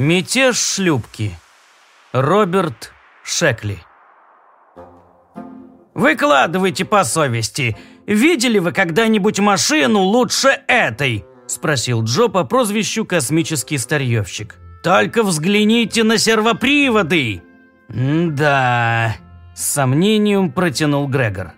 Мятеж шлюпки. Роберт Шекли. «Выкладывайте по совести. Видели вы когда-нибудь машину лучше этой?» – спросил Джо по прозвищу «Космический старьевщик». «Только взгляните на сервоприводы!» «Да...» – с сомнением протянул Грегор.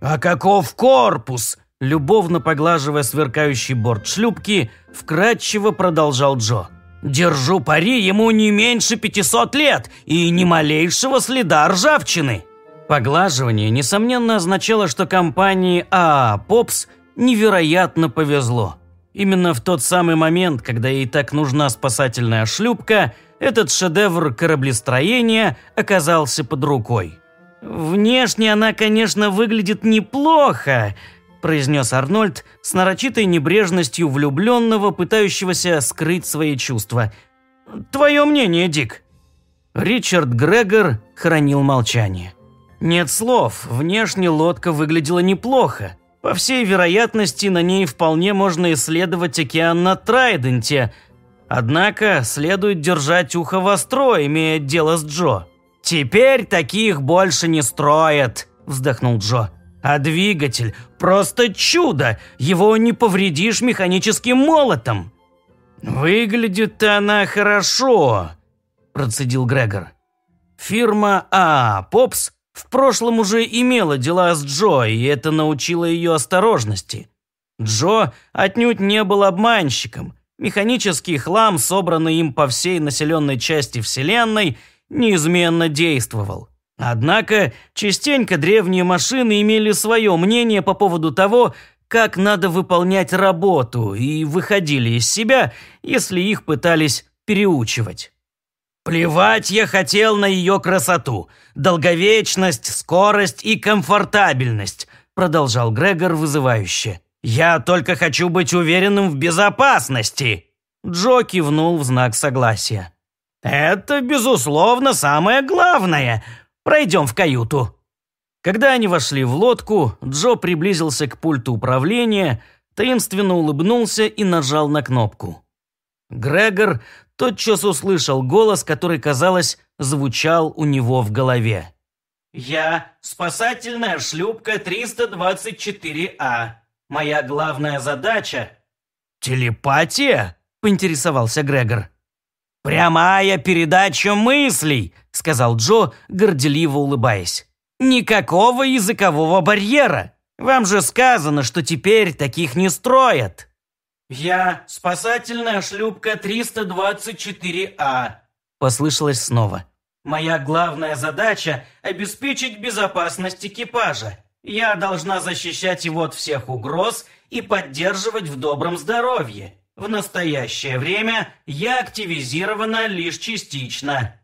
«А каков корпус?» – любовно поглаживая сверкающий борт шлюпки, вкратчиво продолжал Джо. Держу пари, ему не меньше 500 лет и ни малейшего следа ржавчины. Поглаживание, несомненно, означало, что компании АА «Попс» невероятно повезло. Именно в тот самый момент, когда ей так нужна спасательная шлюпка, этот шедевр кораблестроения оказался под рукой. Внешне она, конечно, выглядит неплохо, произнес Арнольд с нарочитой небрежностью влюбленного, пытающегося скрыть свои чувства. «Твое мнение, Дик?» Ричард Грегор хранил молчание. Нет слов, внешне лодка выглядела неплохо. По всей вероятности, на ней вполне можно исследовать океан на Трайденте. Однако, следует держать ухо востро, имея дело с Джо. «Теперь таких больше не строят», – вздохнул Джо. А двигатель просто чудо! Его не повредишь механическим молотом!» Выглядит она хорошо!» – процедил Грегор. «Фирма А. Попс в прошлом уже имела дела с Джо, и это научило ее осторожности. Джо отнюдь не был обманщиком. Механический хлам, собранный им по всей населенной части Вселенной, неизменно действовал. Однако частенько древние машины имели свое мнение по поводу того, как надо выполнять работу, и выходили из себя, если их пытались переучивать. Плевать я хотел на ее красоту, долговечность, скорость и комфортабельность, продолжал Грегор вызывающе. Я только хочу быть уверенным в безопасности. Джо кивнул в знак согласия. Это, безусловно, самое главное, Пройдем в каюту». Когда они вошли в лодку, Джо приблизился к пульту управления, таинственно улыбнулся и нажал на кнопку. Грегор тотчас услышал голос, который, казалось, звучал у него в голове. «Я – спасательная шлюпка 324А. А. Моя главная задача...» «Телепатия?» – поинтересовался Грегор. «Прямая передача мыслей!» — сказал Джо, горделиво улыбаясь. «Никакого языкового барьера! Вам же сказано, что теперь таких не строят!» «Я спасательная шлюпка 324А», а», — послышалось снова. «Моя главная задача — обеспечить безопасность экипажа. Я должна защищать его от всех угроз и поддерживать в добром здоровье. В настоящее время я активизирована лишь частично.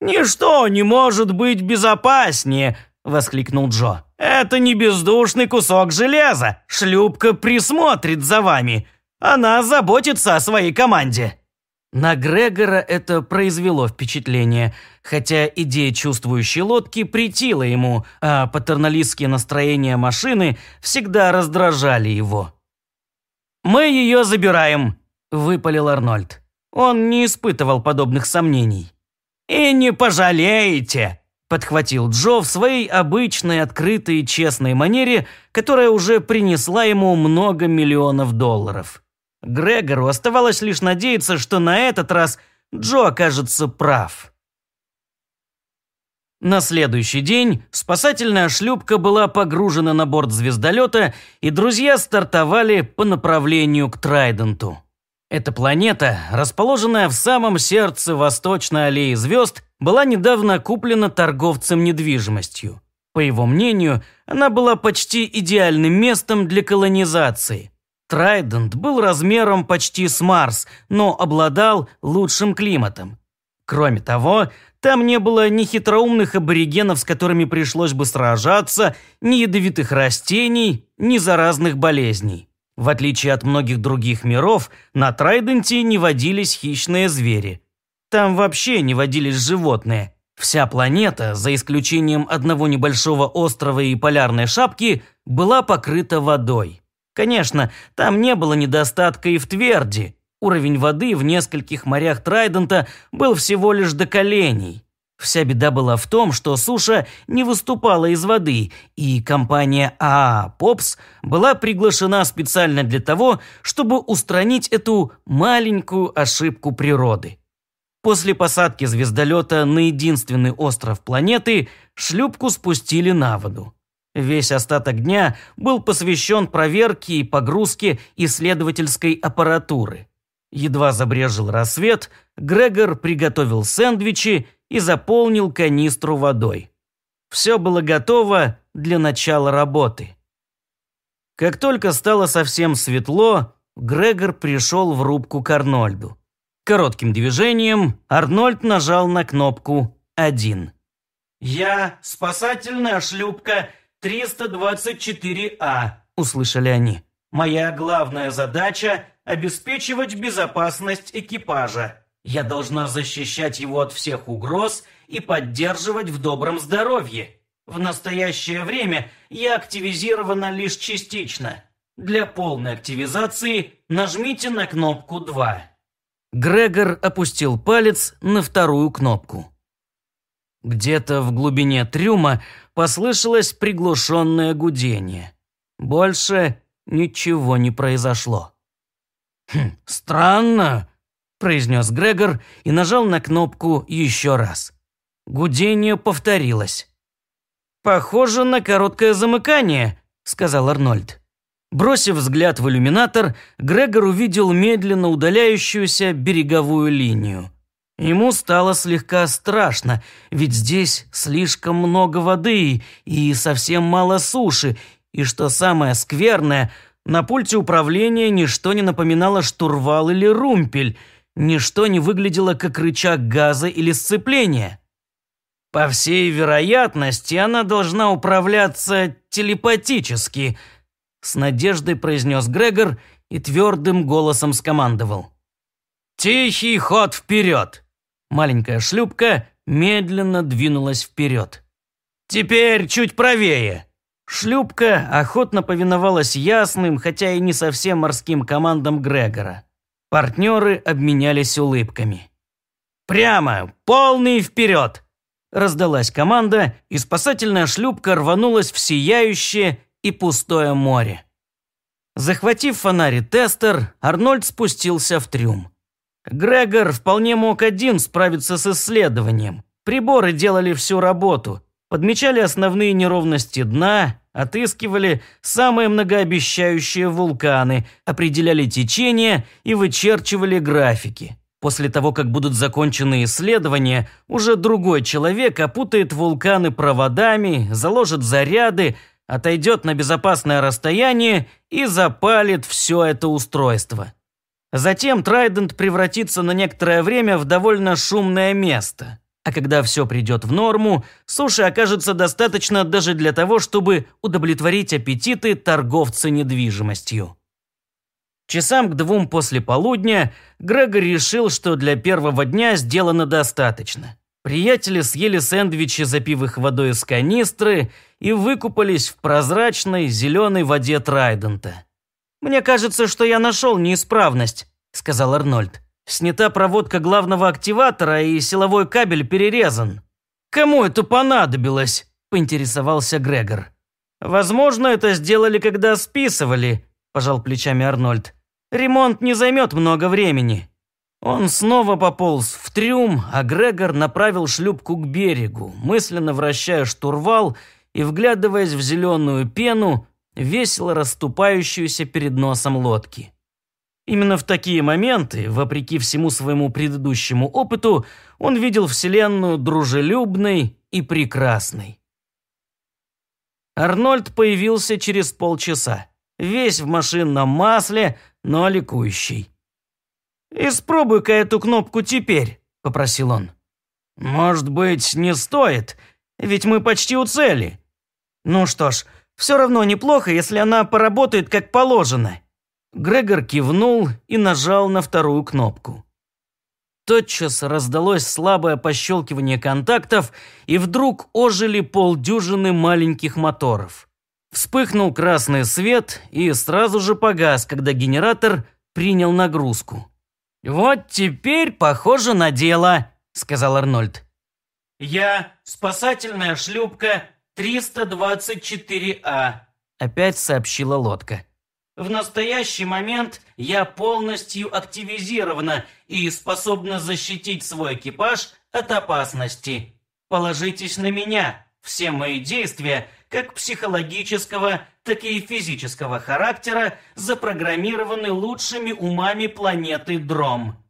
«Ничто не может быть безопаснее!» — воскликнул Джо. «Это не бездушный кусок железа. Шлюпка присмотрит за вами. Она заботится о своей команде». На Грегора это произвело впечатление, хотя идея чувствующей лодки претила ему, а патерналистские настроения машины всегда раздражали его. «Мы ее забираем», — выпалил Арнольд. Он не испытывал подобных сомнений. «И не пожалеете!» – подхватил Джо в своей обычной открытой и честной манере, которая уже принесла ему много миллионов долларов. Грегору оставалось лишь надеяться, что на этот раз Джо окажется прав. На следующий день спасательная шлюпка была погружена на борт звездолета, и друзья стартовали по направлению к Трайденту. Эта планета, расположенная в самом сердце Восточной аллеи звезд, была недавно куплена торговцем недвижимостью. По его мнению, она была почти идеальным местом для колонизации. Трайдент был размером почти с Марс, но обладал лучшим климатом. Кроме того, там не было ни хитроумных аборигенов, с которыми пришлось бы сражаться, ни ядовитых растений, ни заразных болезней. В отличие от многих других миров, на Трайденте не водились хищные звери. Там вообще не водились животные. Вся планета, за исключением одного небольшого острова и полярной шапки, была покрыта водой. Конечно, там не было недостатка и в тверди. Уровень воды в нескольких морях Трайдента был всего лишь до коленей. Вся беда была в том, что суша не выступала из воды, и компания АА «Попс» была приглашена специально для того, чтобы устранить эту маленькую ошибку природы. После посадки звездолета на единственный остров планеты шлюпку спустили на воду. Весь остаток дня был посвящен проверке и погрузке исследовательской аппаратуры. Едва забрежил рассвет, Грегор приготовил сэндвичи и заполнил канистру водой. Все было готово для начала работы. Как только стало совсем светло, Грегор пришел в рубку к Арнольду. Коротким движением Арнольд нажал на кнопку один. «Я спасательная шлюпка 324А», – а», услышали они. «Моя главная задача – обеспечивать безопасность экипажа. Я должна защищать его от всех угроз и поддерживать в добром здоровье. В настоящее время я активизирована лишь частично. Для полной активизации нажмите на кнопку 2. Грегор опустил палец на вторую кнопку. Где-то в глубине трюма послышалось приглушенное гудение. Больше ничего не произошло. «Хм, «Странно», произнес Грегор и нажал на кнопку еще раз. Гудение повторилось. «Похоже на короткое замыкание», – сказал Арнольд. Бросив взгляд в иллюминатор, Грегор увидел медленно удаляющуюся береговую линию. Ему стало слегка страшно, ведь здесь слишком много воды и совсем мало суши, и что самое скверное, на пульте управления ничто не напоминало штурвал или румпель – ничто не выглядело как рычаг газа или сцепления. По всей вероятности, она должна управляться телепатически, с надеждой произнес Грегор и твердым голосом скомандовал. «Тихий ход вперед!» Маленькая шлюпка медленно двинулась вперед. «Теперь чуть правее!» Шлюпка охотно повиновалась ясным, хотя и не совсем морским командам Грегора. Партнеры обменялись улыбками. «Прямо! Полный вперед!» Раздалась команда, и спасательная шлюпка рванулась в сияющее и пустое море. Захватив фонари тестер, Арнольд спустился в трюм. Грегор вполне мог один справиться с исследованием. Приборы делали всю работу, подмечали основные неровности дна, отыскивали самые многообещающие вулканы, определяли течения и вычерчивали графики. После того, как будут закончены исследования, уже другой человек опутает вулканы проводами, заложит заряды, отойдет на безопасное расстояние и запалит все это устройство. Затем Трайдент превратится на некоторое время в довольно шумное место. А когда все придет в норму, суши окажется достаточно даже для того, чтобы удовлетворить аппетиты торговца недвижимостью. Часам к двум после полудня Грегор решил, что для первого дня сделано достаточно. Приятели съели сэндвичи, запив их водой из канистры, и выкупались в прозрачной зеленой воде Трайдента. «Мне кажется, что я нашел неисправность», — сказал Арнольд. Снята проводка главного активатора и силовой кабель перерезан. Кому это понадобилось? Поинтересовался Грегор. Возможно, это сделали, когда списывали, пожал плечами Арнольд. Ремонт не займет много времени. Он снова пополз в трюм, а Грегор направил шлюпку к берегу, мысленно вращая штурвал и вглядываясь в зеленую пену, весело расступающуюся перед носом лодки. Именно в такие моменты, вопреки всему своему предыдущему опыту, он видел Вселенную дружелюбной и прекрасной. Арнольд появился через полчаса, весь в машинном масле, но ликующий. «Испробуй-ка эту кнопку теперь», – попросил он. «Может быть, не стоит, ведь мы почти у цели». «Ну что ж, все равно неплохо, если она поработает как положено». Грегор кивнул и нажал на вторую кнопку. Тотчас раздалось слабое пощелкивание контактов, и вдруг ожили полдюжины маленьких моторов. Вспыхнул красный свет и сразу же погас, когда генератор принял нагрузку. «Вот теперь похоже на дело», — сказал Арнольд. «Я спасательная шлюпка 324А», а», — опять сообщила лодка. В настоящий момент я полностью активизирована и способна защитить свой экипаж от опасности. Положитесь на меня. Все мои действия, как психологического, так и физического характера, запрограммированы лучшими умами планеты Дром.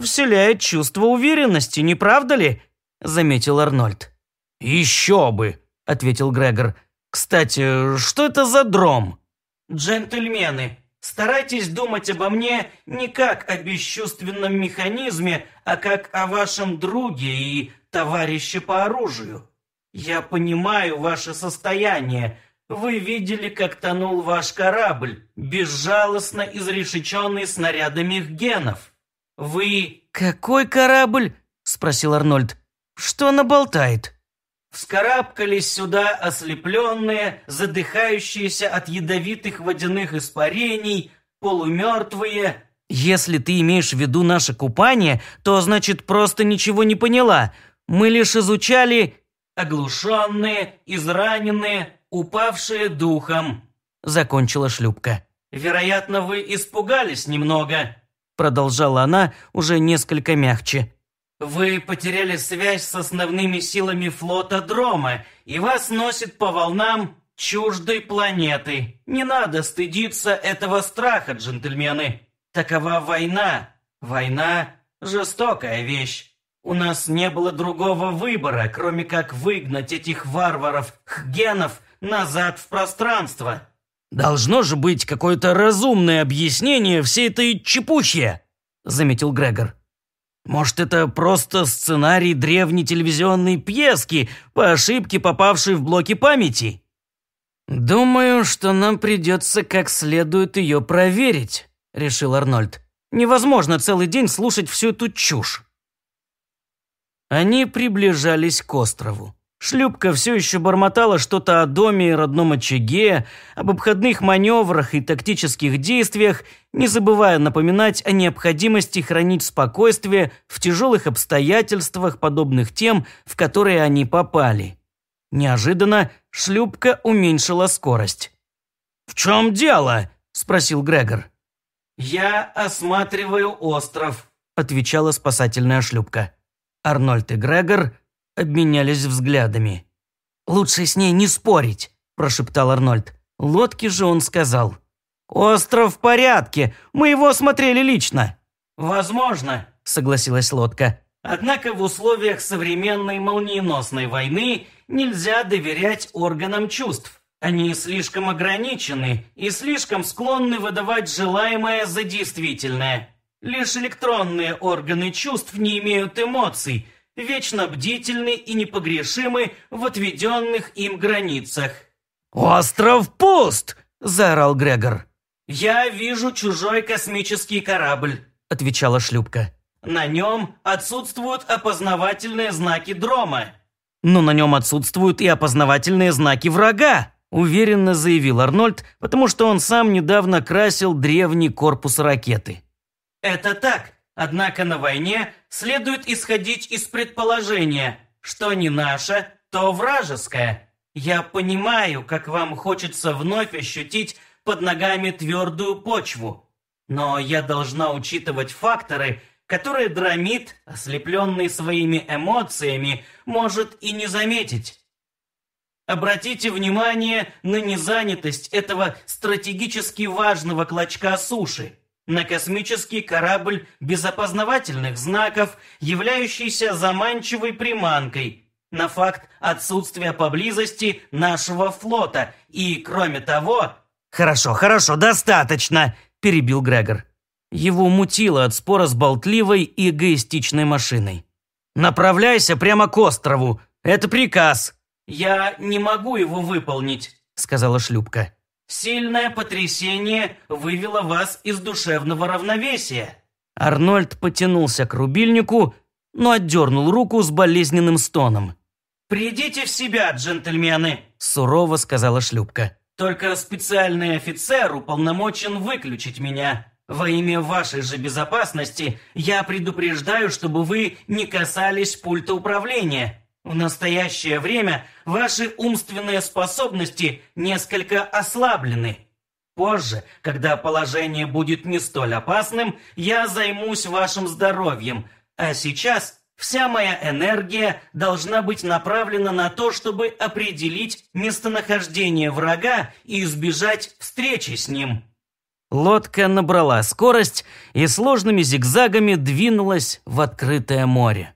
«Вселяет чувство уверенности, не правда ли?» – заметил Арнольд. «Еще бы!» – ответил Грегор. «Кстати, что это за Дром?» Джентльмены, старайтесь думать обо мне не как о бесчувственном механизме, а как о вашем друге и товарище по оружию. Я понимаю ваше состояние. Вы видели, как тонул ваш корабль, безжалостно изрешеченный снарядами их генов. Вы... «Какой корабль?» – спросил Арнольд. «Что она болтает?» вскарабкались сюда ослепленные, задыхающиеся от ядовитых водяных испарений, полумертвые. «Если ты имеешь в виду наше купание, то, значит, просто ничего не поняла. Мы лишь изучали...» «Оглушенные, израненные, упавшие духом», — закончила шлюпка. «Вероятно, вы испугались немного», — продолжала она уже несколько мягче. Вы потеряли связь с основными силами флота Дрома, и вас носит по волнам чуждой планеты. Не надо стыдиться этого страха, джентльмены. Такова война. Война – жестокая вещь. У нас не было другого выбора, кроме как выгнать этих варваров-хгенов назад в пространство. «Должно же быть какое-то разумное объяснение всей этой чепухи», – заметил Грегор. Может, это просто сценарий древней телевизионной пьески, по ошибке попавшей в блоки памяти? «Думаю, что нам придется как следует ее проверить», – решил Арнольд. «Невозможно целый день слушать всю эту чушь». Они приближались к острову. Шлюпка все еще бормотала что-то о доме и родном очаге, об обходных маневрах и тактических действиях, не забывая напоминать о необходимости хранить спокойствие в тяжелых обстоятельствах, подобных тем, в которые они попали. Неожиданно шлюпка уменьшила скорость. «В чем дело?» – спросил Грегор. «Я осматриваю остров», – отвечала спасательная шлюпка. Арнольд и Грегор обменялись взглядами. «Лучше с ней не спорить», – прошептал Арнольд. Лодки же он сказал. «Остров в порядке, мы его осмотрели лично». «Возможно», – согласилась лодка. «Однако в условиях современной молниеносной войны нельзя доверять органам чувств. Они слишком ограничены и слишком склонны выдавать желаемое за действительное. Лишь электронные органы чувств не имеют эмоций – вечно бдительны и непогрешимы в отведенных им границах. «Остров пуст!» – заорал Грегор. «Я вижу чужой космический корабль», – отвечала шлюпка. «На нем отсутствуют опознавательные знаки дрома». «Но на нем отсутствуют и опознавательные знаки врага», – уверенно заявил Арнольд, потому что он сам недавно красил древний корпус ракеты. «Это так», Однако на войне следует исходить из предположения, что не наше, то вражеское. Я понимаю, как вам хочется вновь ощутить под ногами твердую почву, но я должна учитывать факторы, которые драмит, ослепленный своими эмоциями, может и не заметить. Обратите внимание на незанятость этого стратегически важного клочка суши на космический корабль без опознавательных знаков, являющийся заманчивой приманкой, на факт отсутствия поблизости нашего флота и, кроме того... «Хорошо, хорошо, достаточно!» – перебил Грегор. Его мутило от спора с болтливой и эгоистичной машиной. «Направляйся прямо к острову! Это приказ!» «Я не могу его выполнить», – сказала шлюпка. Сильное потрясение вывело вас из душевного равновесия». Арнольд потянулся к рубильнику, но отдернул руку с болезненным стоном. «Придите в себя, джентльмены», – сурово сказала шлюпка. «Только специальный офицер уполномочен выключить меня. Во имя вашей же безопасности я предупреждаю, чтобы вы не касались пульта управления. В настоящее время ваши умственные способности несколько ослаблены. Позже, когда положение будет не столь опасным, я займусь вашим здоровьем, а сейчас вся моя энергия должна быть направлена на то, чтобы определить местонахождение врага и избежать встречи с ним». Лодка набрала скорость и сложными зигзагами двинулась в открытое море.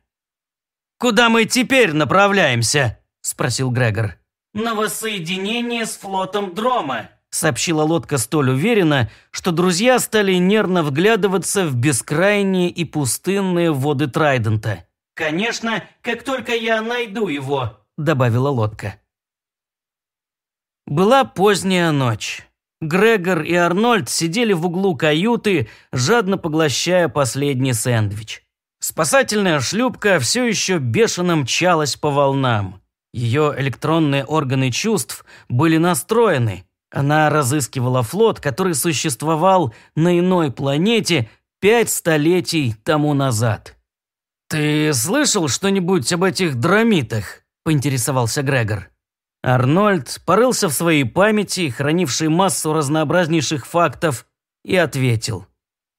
«Куда мы теперь направляемся?» – спросил Грегор. «На воссоединение с флотом Дрома», – сообщила лодка столь уверенно, что друзья стали нервно вглядываться в бескрайние и пустынные воды Трайдента. «Конечно, как только я найду его», – добавила лодка. Была поздняя ночь. Грегор и Арнольд сидели в углу каюты, жадно поглощая последний сэндвич. Спасательная шлюпка все еще бешено мчалась по волнам. Ее электронные органы чувств были настроены. Она разыскивала флот, который существовал на иной планете пять столетий тому назад. «Ты слышал что-нибудь об этих драмитах?» – поинтересовался Грегор. Арнольд порылся в своей памяти, хранившей массу разнообразнейших фактов, и ответил –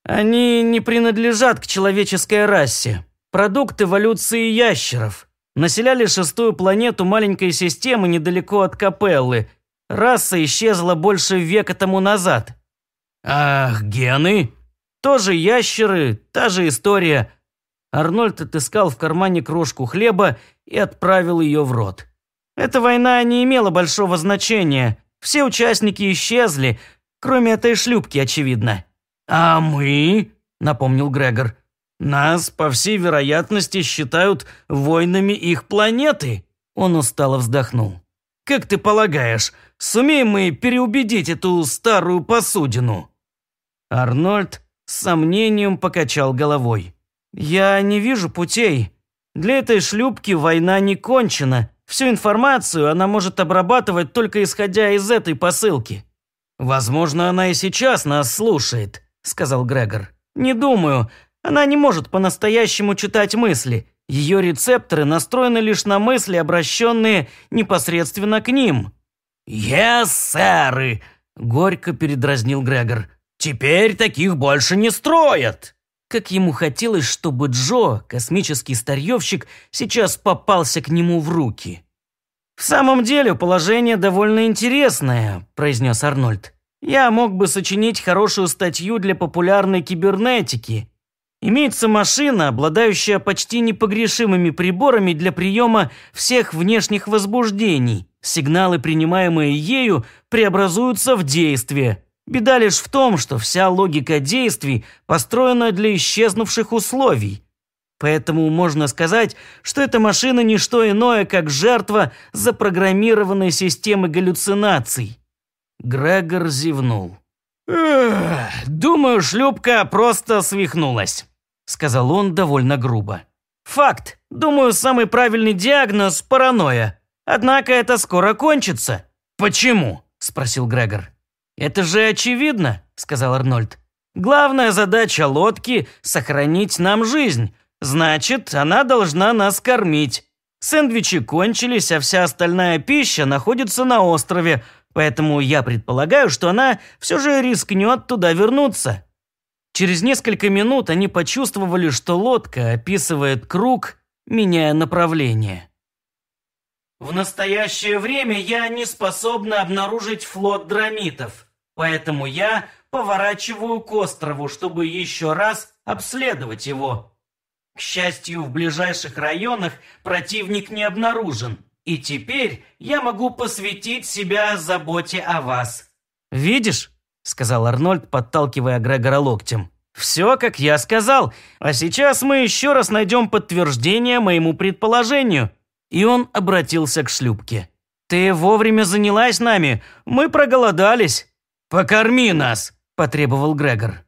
они не принадлежат к человеческой расе. Продукт эволюции ящеров. Населяли шестую планету маленькой системы недалеко от Капеллы. Раса исчезла больше века тому назад. Ах, гены? Тоже ящеры, та же история. Арнольд отыскал в кармане крошку хлеба и отправил ее в рот. Эта война не имела большого значения. Все участники исчезли, кроме этой шлюпки, очевидно. «А мы?» – напомнил Грегор. «Нас, по всей вероятности, считают войнами их планеты!» Он устало вздохнул. «Как ты полагаешь, сумеем мы переубедить эту старую посудину?» Арнольд с сомнением покачал головой. «Я не вижу путей. Для этой шлюпки война не кончена. Всю информацию она может обрабатывать только исходя из этой посылки. Возможно, она и сейчас нас слушает сказал Грегор. «Не думаю. Она не может по-настоящему читать мысли. Ее рецепторы настроены лишь на мысли, обращенные непосредственно к ним». «Ес, сэры!» – горько передразнил Грегор. «Теперь таких больше не строят!» Как ему хотелось, чтобы Джо, космический старьевщик, сейчас попался к нему в руки. «В самом деле положение довольно интересное», – произнес Арнольд. Я мог бы сочинить хорошую статью для популярной кибернетики. Имеется машина, обладающая почти непогрешимыми приборами для приема всех внешних возбуждений. Сигналы, принимаемые ею, преобразуются в действие. Беда лишь в том, что вся логика действий построена для исчезнувших условий. Поэтому можно сказать, что эта машина не что иное, как жертва запрограммированной системы галлюцинаций. Грегор зевнул. «Эх, думаю, шлюпка просто свихнулась», — сказал он довольно грубо. «Факт. Думаю, самый правильный диагноз – паранойя. Однако это скоро кончится». «Почему?» – спросил Грегор. «Это же очевидно», – сказал Арнольд. «Главная задача лодки – сохранить нам жизнь. Значит, она должна нас кормить. Сэндвичи кончились, а вся остальная пища находится на острове, Поэтому я предполагаю, что она все же рискнет туда вернуться. Через несколько минут они почувствовали, что лодка описывает круг, меняя направление. В настоящее время я не способна обнаружить флот драмитов, поэтому я поворачиваю к острову, чтобы еще раз обследовать его. К счастью, в ближайших районах противник не обнаружен. И теперь я могу посвятить себя заботе о вас». «Видишь?» — сказал Арнольд, подталкивая Грегора локтем. «Все, как я сказал. А сейчас мы еще раз найдем подтверждение моему предположению». И он обратился к шлюпке. «Ты вовремя занялась нами. Мы проголодались». «Покорми нас!» – потребовал Грегор.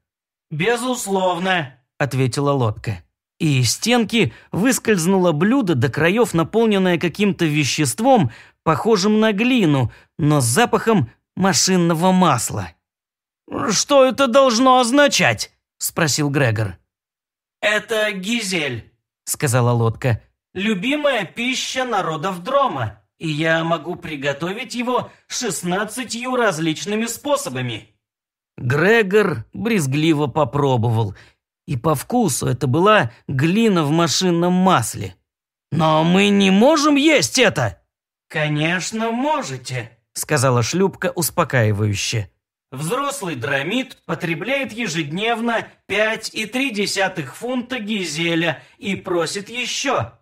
«Безусловно», – ответила лодка и из стенки выскользнуло блюдо до краев, наполненное каким-то веществом, похожим на глину, но с запахом машинного масла. «Что это должно означать?» – спросил Грегор. «Это гизель», – сказала лодка. «Любимая пища народов Дрома, и я могу приготовить его шестнадцатью различными способами». Грегор брезгливо попробовал – и по вкусу это была глина в машинном масле. «Но мы не можем есть это!» «Конечно, можете», — сказала шлюпка успокаивающе. «Взрослый драмит потребляет ежедневно 5,3 фунта гизеля и просит еще».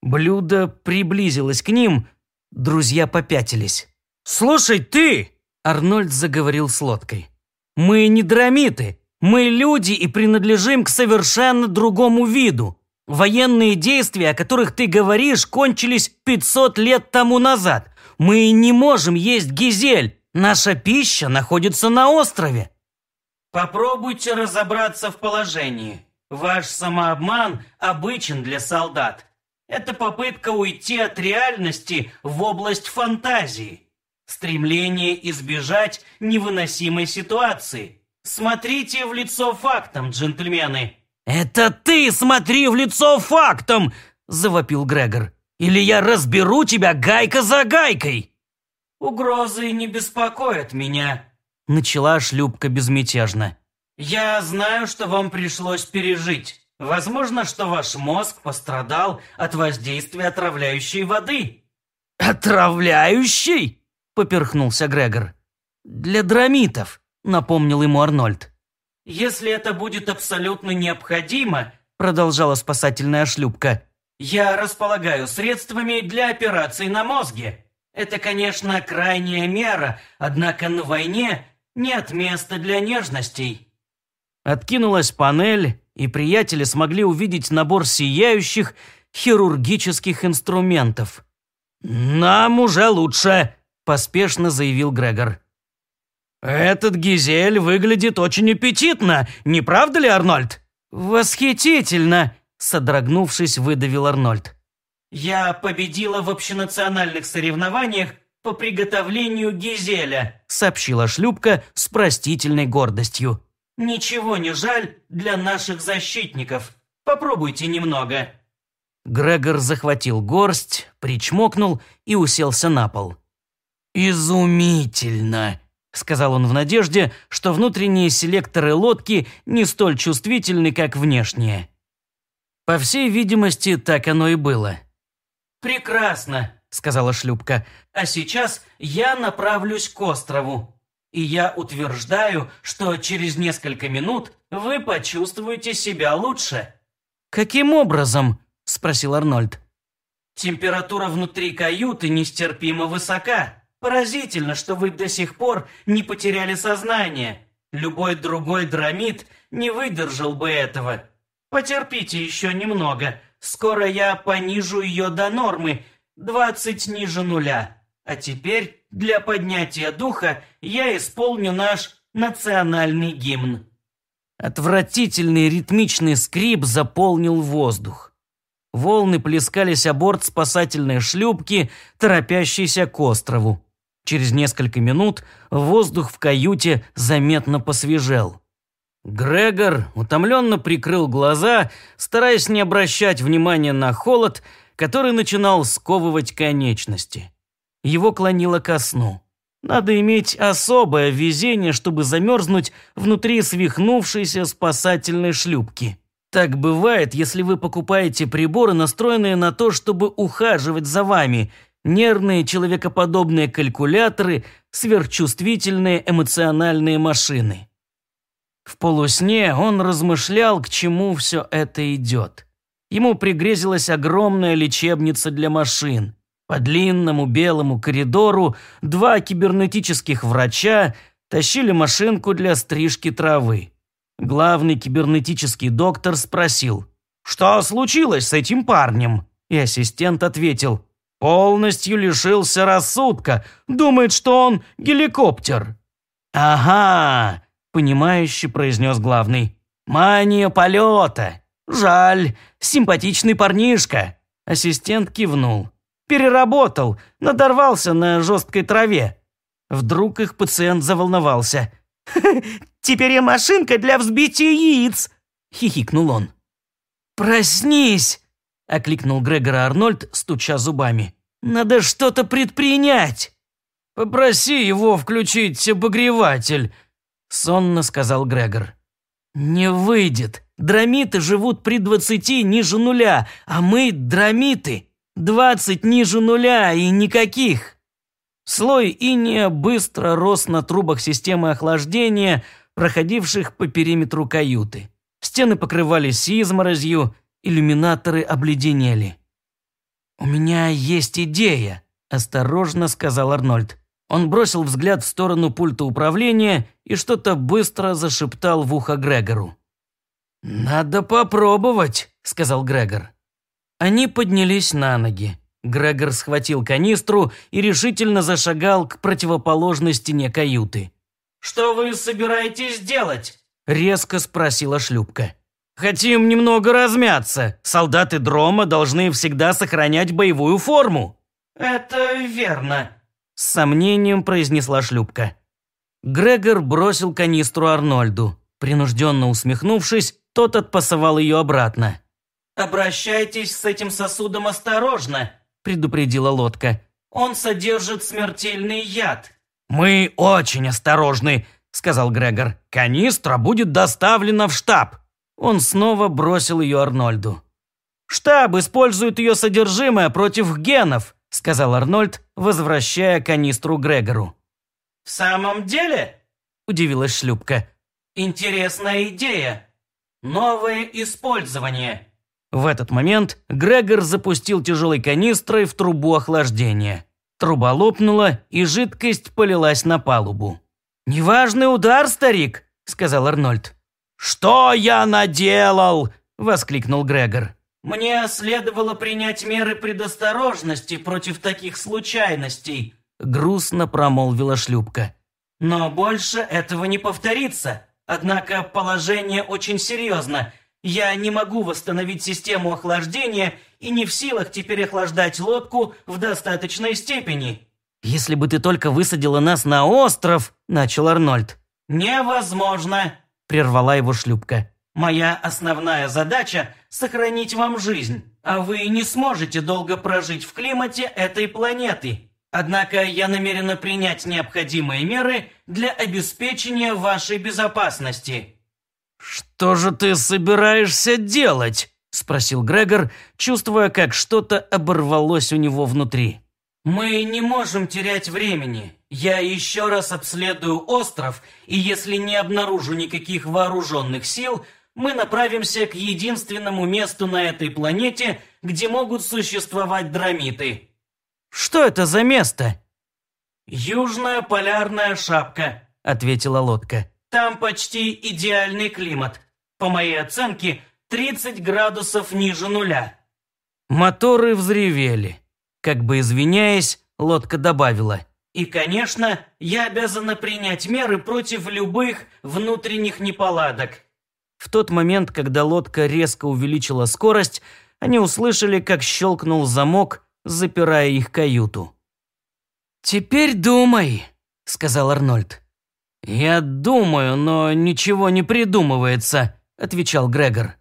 Блюдо приблизилось к ним, друзья попятились. «Слушай, ты!» — Арнольд заговорил с лодкой. «Мы не драмиты, мы люди и принадлежим к совершенно другому виду. Военные действия, о которых ты говоришь, кончились 500 лет тому назад. Мы не можем есть гизель. Наша пища находится на острове. Попробуйте разобраться в положении. Ваш самообман обычен для солдат. Это попытка уйти от реальности в область фантазии. Стремление избежать невыносимой ситуации – Смотрите в лицо фактом, джентльмены!» «Это ты смотри в лицо фактом!» – завопил Грегор. «Или я разберу тебя гайка за гайкой!» «Угрозы не беспокоят меня», – начала шлюпка безмятежно. «Я знаю, что вам пришлось пережить. Возможно, что ваш мозг пострадал от воздействия отравляющей воды». «Отравляющей?» – поперхнулся Грегор. «Для драмитов» напомнил ему Арнольд. «Если это будет абсолютно необходимо», продолжала спасательная шлюпка, «я располагаю средствами для операции на мозге. Это, конечно, крайняя мера, однако на войне нет места для нежностей». Откинулась панель, и приятели смогли увидеть набор сияющих хирургических инструментов. «Нам уже лучше», – поспешно заявил Грегор. «Этот гизель выглядит очень аппетитно, не правда ли, Арнольд?» «Восхитительно!» – содрогнувшись, выдавил Арнольд. «Я победила в общенациональных соревнованиях по приготовлению гизеля», – сообщила шлюпка с простительной гордостью. «Ничего не жаль для наших защитников. Попробуйте немного». Грегор захватил горсть, причмокнул и уселся на пол. «Изумительно!» сказал он в надежде, что внутренние селекторы лодки не столь чувствительны, как внешние. По всей видимости, так оно и было. «Прекрасно», — сказала шлюпка, — «а сейчас я направлюсь к острову. И я утверждаю, что через несколько минут вы почувствуете себя лучше». «Каким образом?» — спросил Арнольд. «Температура внутри каюты нестерпимо высока», Поразительно, что вы до сих пор не потеряли сознание. Любой другой драмит не выдержал бы этого. Потерпите еще немного. Скоро я понижу ее до нормы, 20 ниже нуля. А теперь для поднятия духа я исполню наш национальный гимн». Отвратительный ритмичный скрип заполнил воздух. Волны плескались о борт спасательной шлюпки, торопящейся к острову. Через несколько минут воздух в каюте заметно посвежел. Грегор утомленно прикрыл глаза, стараясь не обращать внимания на холод, который начинал сковывать конечности. Его клонило ко сну. Надо иметь особое везение, чтобы замерзнуть внутри свихнувшейся спасательной шлюпки. Так бывает, если вы покупаете приборы, настроенные на то, чтобы ухаживать за вами, нервные человекоподобные калькуляторы, сверхчувствительные эмоциональные машины. В полусне он размышлял, к чему все это идет. Ему пригрезилась огромная лечебница для машин. По длинному белому коридору два кибернетических врача тащили машинку для стрижки травы. Главный кибернетический доктор спросил, «Что случилось с этим парнем?» И ассистент ответил, полностью лишился рассудка, думает, что он геликоптер». «Ага», — понимающе произнес главный. «Мания полета. Жаль, симпатичный парнишка». Ассистент кивнул. «Переработал, надорвался на жесткой траве». Вдруг их пациент заволновался. «Теперь я машинка для взбития яиц!» — хихикнул он. «Проснись!» — окликнул Грегор Арнольд, стуча зубами. «Надо что-то предпринять!» «Попроси его включить обогреватель», — сонно сказал Грегор. «Не выйдет. Драмиты живут при двадцати ниже нуля, а мы — драмиты. Двадцать ниже нуля и никаких». Слой иния быстро рос на трубах системы охлаждения, проходивших по периметру каюты. Стены покрывались изморозью, иллюминаторы обледенели. «У меня есть идея», – осторожно сказал Арнольд. Он бросил взгляд в сторону пульта управления и что-то быстро зашептал в ухо Грегору. «Надо попробовать», – сказал Грегор. Они поднялись на ноги. Грегор схватил канистру и решительно зашагал к противоположной стене каюты. «Что вы собираетесь делать?» – резко спросила шлюпка. Хотим немного размяться. Солдаты Дрома должны всегда сохранять боевую форму». «Это верно», — с сомнением произнесла шлюпка. Грегор бросил канистру Арнольду. Принужденно усмехнувшись, тот отпасовал ее обратно. «Обращайтесь с этим сосудом осторожно», — предупредила лодка. «Он содержит смертельный яд». «Мы очень осторожны», — сказал Грегор. «Канистра будет доставлена в штаб». Он снова бросил ее Арнольду. «Штаб использует ее содержимое против генов», – сказал Арнольд, возвращая канистру Грегору. «В самом деле?» – удивилась шлюпка. «Интересная идея. Новое использование». В этот момент Грегор запустил тяжелой канистрой в трубу охлаждения. Труба лопнула, и жидкость полилась на палубу. «Неважный удар, старик», – сказал Арнольд. «Что я наделал?» – воскликнул Грегор. «Мне следовало принять меры предосторожности против таких случайностей», – грустно промолвила шлюпка. «Но больше этого не повторится. Однако положение очень серьезно. Я не могу восстановить систему охлаждения и не в силах теперь охлаждать лодку в достаточной степени». «Если бы ты только высадила нас на остров», – начал Арнольд. «Невозможно», прервала его шлюпка. «Моя основная задача – сохранить вам жизнь, а вы не сможете долго прожить в климате этой планеты. Однако я намерена принять необходимые меры для обеспечения вашей безопасности». «Что же ты собираешься делать?» – спросил Грегор, чувствуя, как что-то оборвалось у него внутри. «Мы не можем терять времени», я еще раз обследую остров, и если не обнаружу никаких вооруженных сил, мы направимся к единственному месту на этой планете, где могут существовать драмиты. Что это за место? Южная полярная шапка, ответила лодка. Там почти идеальный климат. По моей оценке, 30 градусов ниже нуля. Моторы взревели. Как бы извиняясь, лодка добавила. И, конечно, я обязана принять меры против любых внутренних неполадок. В тот момент, когда лодка резко увеличила скорость, они услышали, как щелкнул замок, запирая их каюту. «Теперь думай», — сказал Арнольд. «Я думаю, но ничего не придумывается», — отвечал Грегор.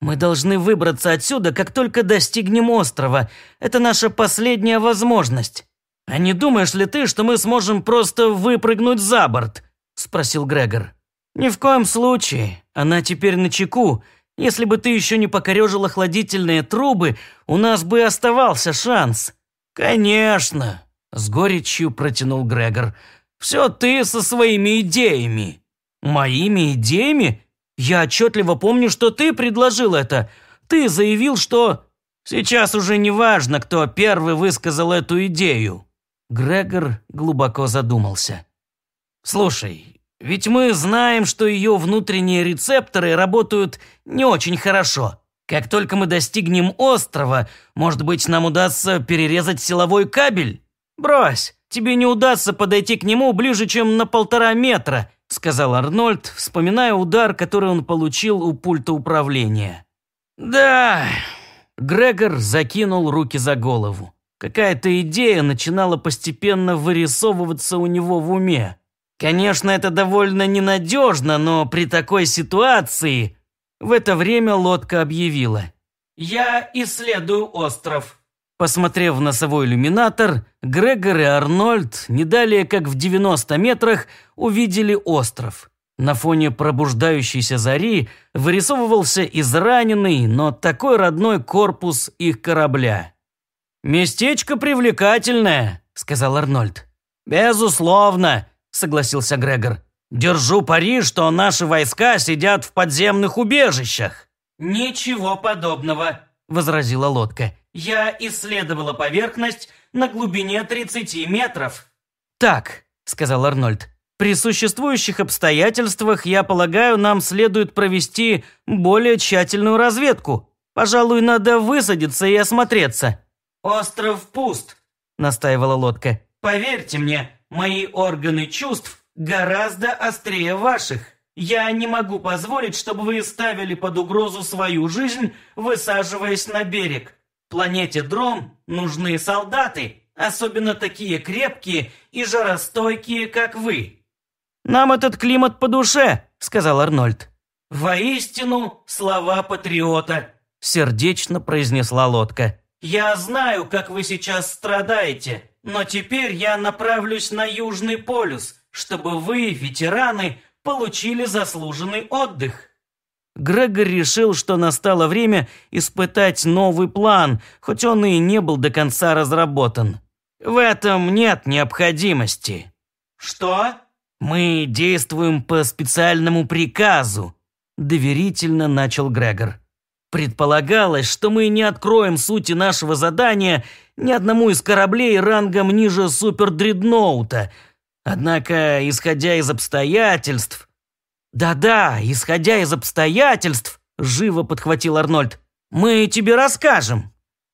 «Мы должны выбраться отсюда, как только достигнем острова. Это наша последняя возможность». «А не думаешь ли ты, что мы сможем просто выпрыгнуть за борт?» – спросил Грегор. «Ни в коем случае. Она теперь на чеку. Если бы ты еще не покорежил охладительные трубы, у нас бы оставался шанс». «Конечно!» – с горечью протянул Грегор. «Все ты со своими идеями». «Моими идеями? Я отчетливо помню, что ты предложил это. Ты заявил, что...» «Сейчас уже не важно, кто первый высказал эту идею», Грегор глубоко задумался. «Слушай, ведь мы знаем, что ее внутренние рецепторы работают не очень хорошо. Как только мы достигнем острова, может быть, нам удастся перерезать силовой кабель? Брось, тебе не удастся подойти к нему ближе, чем на полтора метра», сказал Арнольд, вспоминая удар, который он получил у пульта управления. «Да...» Грегор закинул руки за голову. Какая-то идея начинала постепенно вырисовываться у него в уме. Конечно, это довольно ненадежно, но при такой ситуации... В это время лодка объявила. «Я исследую остров». Посмотрев в носовой иллюминатор, Грегор и Арнольд не далее как в 90 метрах увидели остров. На фоне пробуждающейся зари вырисовывался израненный, но такой родной корпус их корабля. «Местечко привлекательное», — сказал Арнольд. «Безусловно», — согласился Грегор. «Держу пари, что наши войска сидят в подземных убежищах». «Ничего подобного», — возразила лодка. «Я исследовала поверхность на глубине 30 метров». «Так», — сказал Арнольд. «При существующих обстоятельствах, я полагаю, нам следует провести более тщательную разведку. Пожалуй, надо высадиться и осмотреться». «Остров пуст», — настаивала лодка. «Поверьте мне, мои органы чувств гораздо острее ваших. Я не могу позволить, чтобы вы ставили под угрозу свою жизнь, высаживаясь на берег. Планете Дром нужны солдаты, особенно такие крепкие и жаростойкие, как вы». «Нам этот климат по душе», — сказал Арнольд. «Воистину, слова патриота», — сердечно произнесла лодка. Я знаю, как вы сейчас страдаете, но теперь я направлюсь на Южный полюс, чтобы вы, ветераны, получили заслуженный отдых». Грегор решил, что настало время испытать новый план, хоть он и не был до конца разработан. «В этом нет необходимости». «Что?» «Мы действуем по специальному приказу», – доверительно начал Грегор. Предполагалось, что мы не откроем сути нашего задания ни одному из кораблей рангом ниже супердредноута. Однако, исходя из обстоятельств... Да-да, исходя из обстоятельств, живо подхватил Арнольд. Мы тебе расскажем.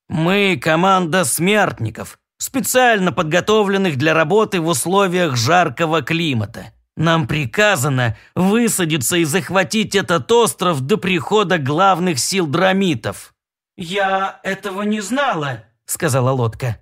Мы команда смертников, специально подготовленных для работы в условиях жаркого климата. Нам приказано высадиться и захватить этот остров до прихода главных сил драмитов». «Я этого не знала», — сказала лодка.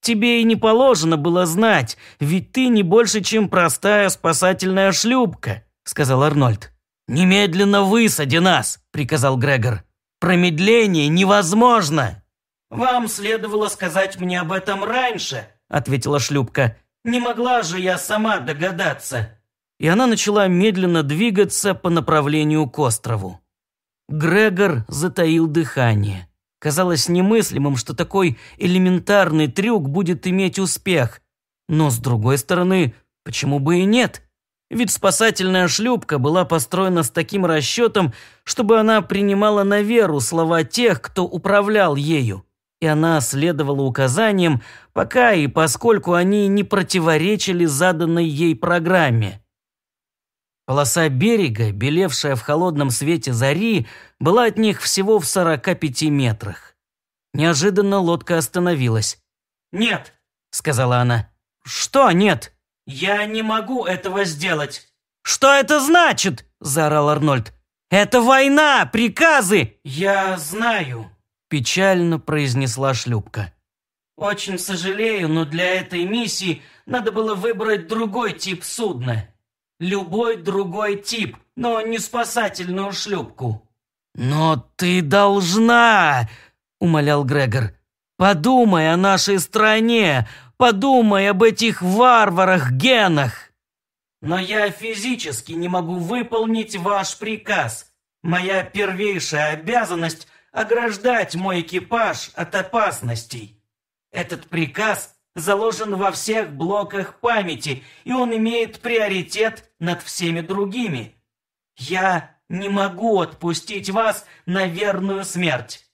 «Тебе и не положено было знать, ведь ты не больше, чем простая спасательная шлюпка», — сказал Арнольд. «Немедленно высади нас», — приказал Грегор. «Промедление невозможно». «Вам следовало сказать мне об этом раньше», — ответила шлюпка. «Не могла же я сама догадаться» и она начала медленно двигаться по направлению к острову. Грегор затаил дыхание. Казалось немыслимым, что такой элементарный трюк будет иметь успех. Но, с другой стороны, почему бы и нет? Ведь спасательная шлюпка была построена с таким расчетом, чтобы она принимала на веру слова тех, кто управлял ею. И она следовала указаниям, пока и поскольку они не противоречили заданной ей программе. Полоса берега, белевшая в холодном свете зари, была от них всего в 45 метрах. Неожиданно лодка остановилась. «Нет!» – сказала она. «Что нет?» «Я не могу этого сделать!» «Что это значит?» – заорал Арнольд. «Это война! Приказы!» «Я знаю!» – печально произнесла шлюпка. «Очень сожалею, но для этой миссии надо было выбрать другой тип судна» любой другой тип, но не спасательную шлюпку». «Но ты должна!» — умолял Грегор. «Подумай о нашей стране, подумай об этих варварах-генах!» «Но я физически не могу выполнить ваш приказ. Моя первейшая обязанность — ограждать мой экипаж от опасностей. Этот приказ заложен во всех блоках памяти, и он имеет приоритет над всеми другими. Я не могу отпустить вас на верную смерть».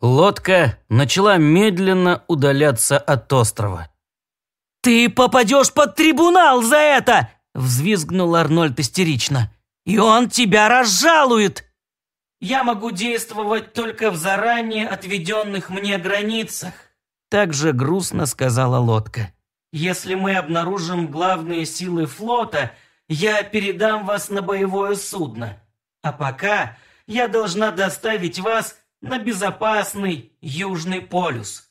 Лодка начала медленно удаляться от острова. «Ты попадешь под трибунал за это!» – взвизгнул Арнольд истерично. «И он тебя разжалует!» «Я могу действовать только в заранее отведенных мне границах. Так же грустно сказала лодка. «Если мы обнаружим главные силы флота, я передам вас на боевое судно. А пока я должна доставить вас на безопасный Южный полюс».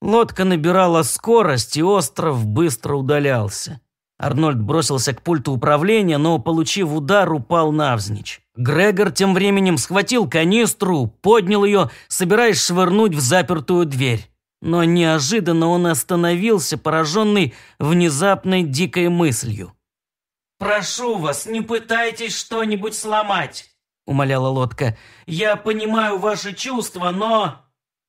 Лодка набирала скорость, и остров быстро удалялся. Арнольд бросился к пульту управления, но, получив удар, упал навзничь. Грегор тем временем схватил канистру, поднял ее, собираясь швырнуть в запертую дверь но неожиданно он остановился, пораженный внезапной дикой мыслью. «Прошу вас, не пытайтесь что-нибудь сломать», — умоляла лодка. «Я понимаю ваши чувства, но...»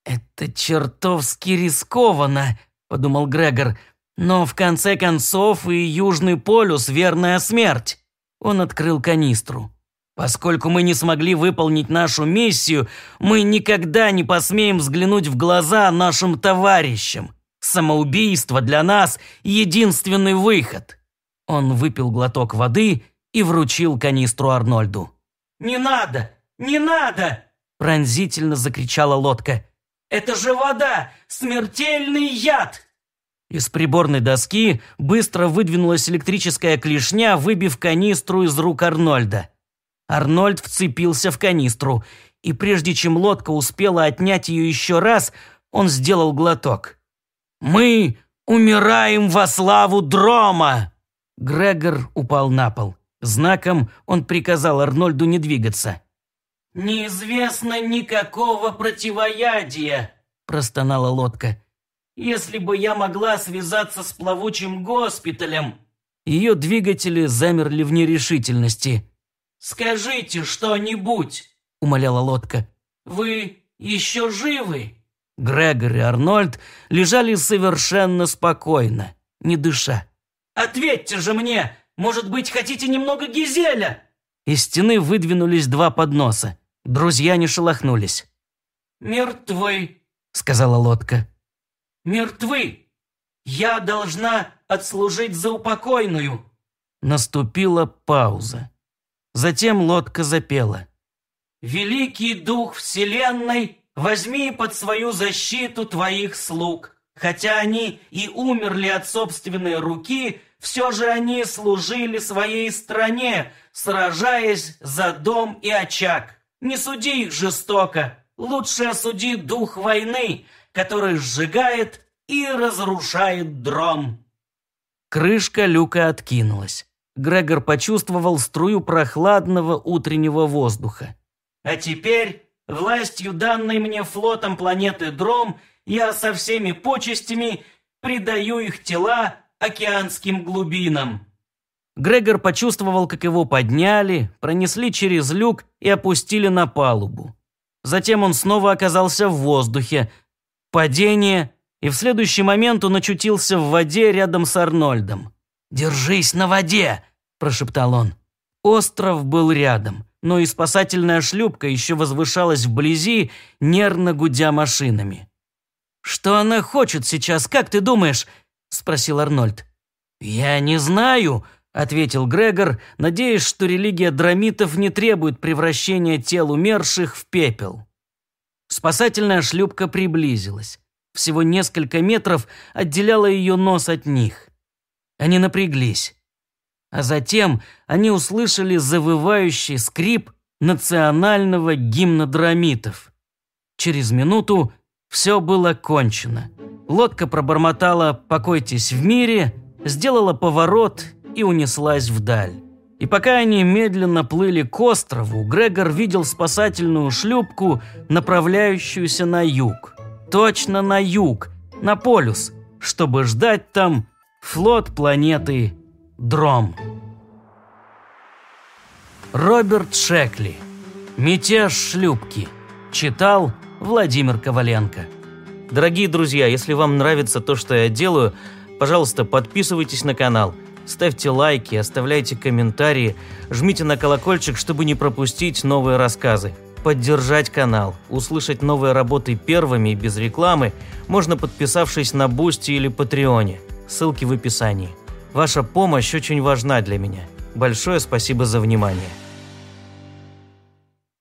«Это чертовски рискованно», — подумал Грегор. «Но в конце концов и Южный полюс — верная смерть». Он открыл канистру. Поскольку мы не смогли выполнить нашу миссию, мы никогда не посмеем взглянуть в глаза нашим товарищам. Самоубийство для нас – единственный выход». Он выпил глоток воды и вручил канистру Арнольду. «Не надо! Не надо!» – пронзительно закричала лодка. «Это же вода! Смертельный яд!» Из приборной доски быстро выдвинулась электрическая клешня, выбив канистру из рук Арнольда. Арнольд вцепился в канистру, и прежде чем лодка успела отнять ее еще раз, он сделал глоток. «Мы умираем во славу Дрома!» Грегор упал на пол. Знаком он приказал Арнольду не двигаться. «Неизвестно никакого противоядия», – простонала лодка. «Если бы я могла связаться с плавучим госпиталем!» Ее двигатели замерли в нерешительности. Скажите что-нибудь!» — умоляла лодка. «Вы еще живы?» Грегор и Арнольд лежали совершенно спокойно, не дыша. «Ответьте же мне! Может быть, хотите немного гизеля?» Из стены выдвинулись два подноса. Друзья не шелохнулись. «Мертвы», — сказала лодка. «Мертвы! Я должна отслужить за упокойную!» Наступила пауза. Затем лодка запела. «Великий Дух Вселенной, возьми под свою защиту твоих слуг. Хотя они и умерли от собственной руки, все же они служили своей стране, сражаясь за дом и очаг. Не суди их жестоко, лучше осуди дух войны, который сжигает и разрушает дром». Крышка люка откинулась. Грегор почувствовал струю прохладного утреннего воздуха. «А теперь, властью данной мне флотом планеты Дром, я со всеми почестями предаю их тела океанским глубинам». Грегор почувствовал, как его подняли, пронесли через люк и опустили на палубу. Затем он снова оказался в воздухе. Падение, и в следующий момент он очутился в воде рядом с Арнольдом. «Держись на воде!» – прошептал он. Остров был рядом, но и спасательная шлюпка еще возвышалась вблизи, нервно гудя машинами. «Что она хочет сейчас, как ты думаешь?» – спросил Арнольд. «Я не знаю», – ответил Грегор, надеясь, что религия драмитов не требует превращения тел умерших в пепел. Спасательная шлюпка приблизилась. Всего несколько метров отделяла ее нос от них. Они напряглись. А затем они услышали завывающий скрип национального гимна драмитов. Через минуту все было кончено. Лодка пробормотала «покойтесь в мире», сделала поворот и унеслась вдаль. И пока они медленно плыли к острову, Грегор видел спасательную шлюпку, направляющуюся на юг. Точно на юг, на полюс, чтобы ждать там флот планеты Дром. Роберт Шекли. Мятеж шлюпки. Читал Владимир Коваленко. Дорогие друзья, если вам нравится то, что я делаю, пожалуйста, подписывайтесь на канал, ставьте лайки, оставляйте комментарии, жмите на колокольчик, чтобы не пропустить новые рассказы поддержать канал, услышать новые работы первыми и без рекламы, можно подписавшись на Бусти или Патреоне ссылки в описании. Ваша помощь очень важна для меня. Большое спасибо за внимание.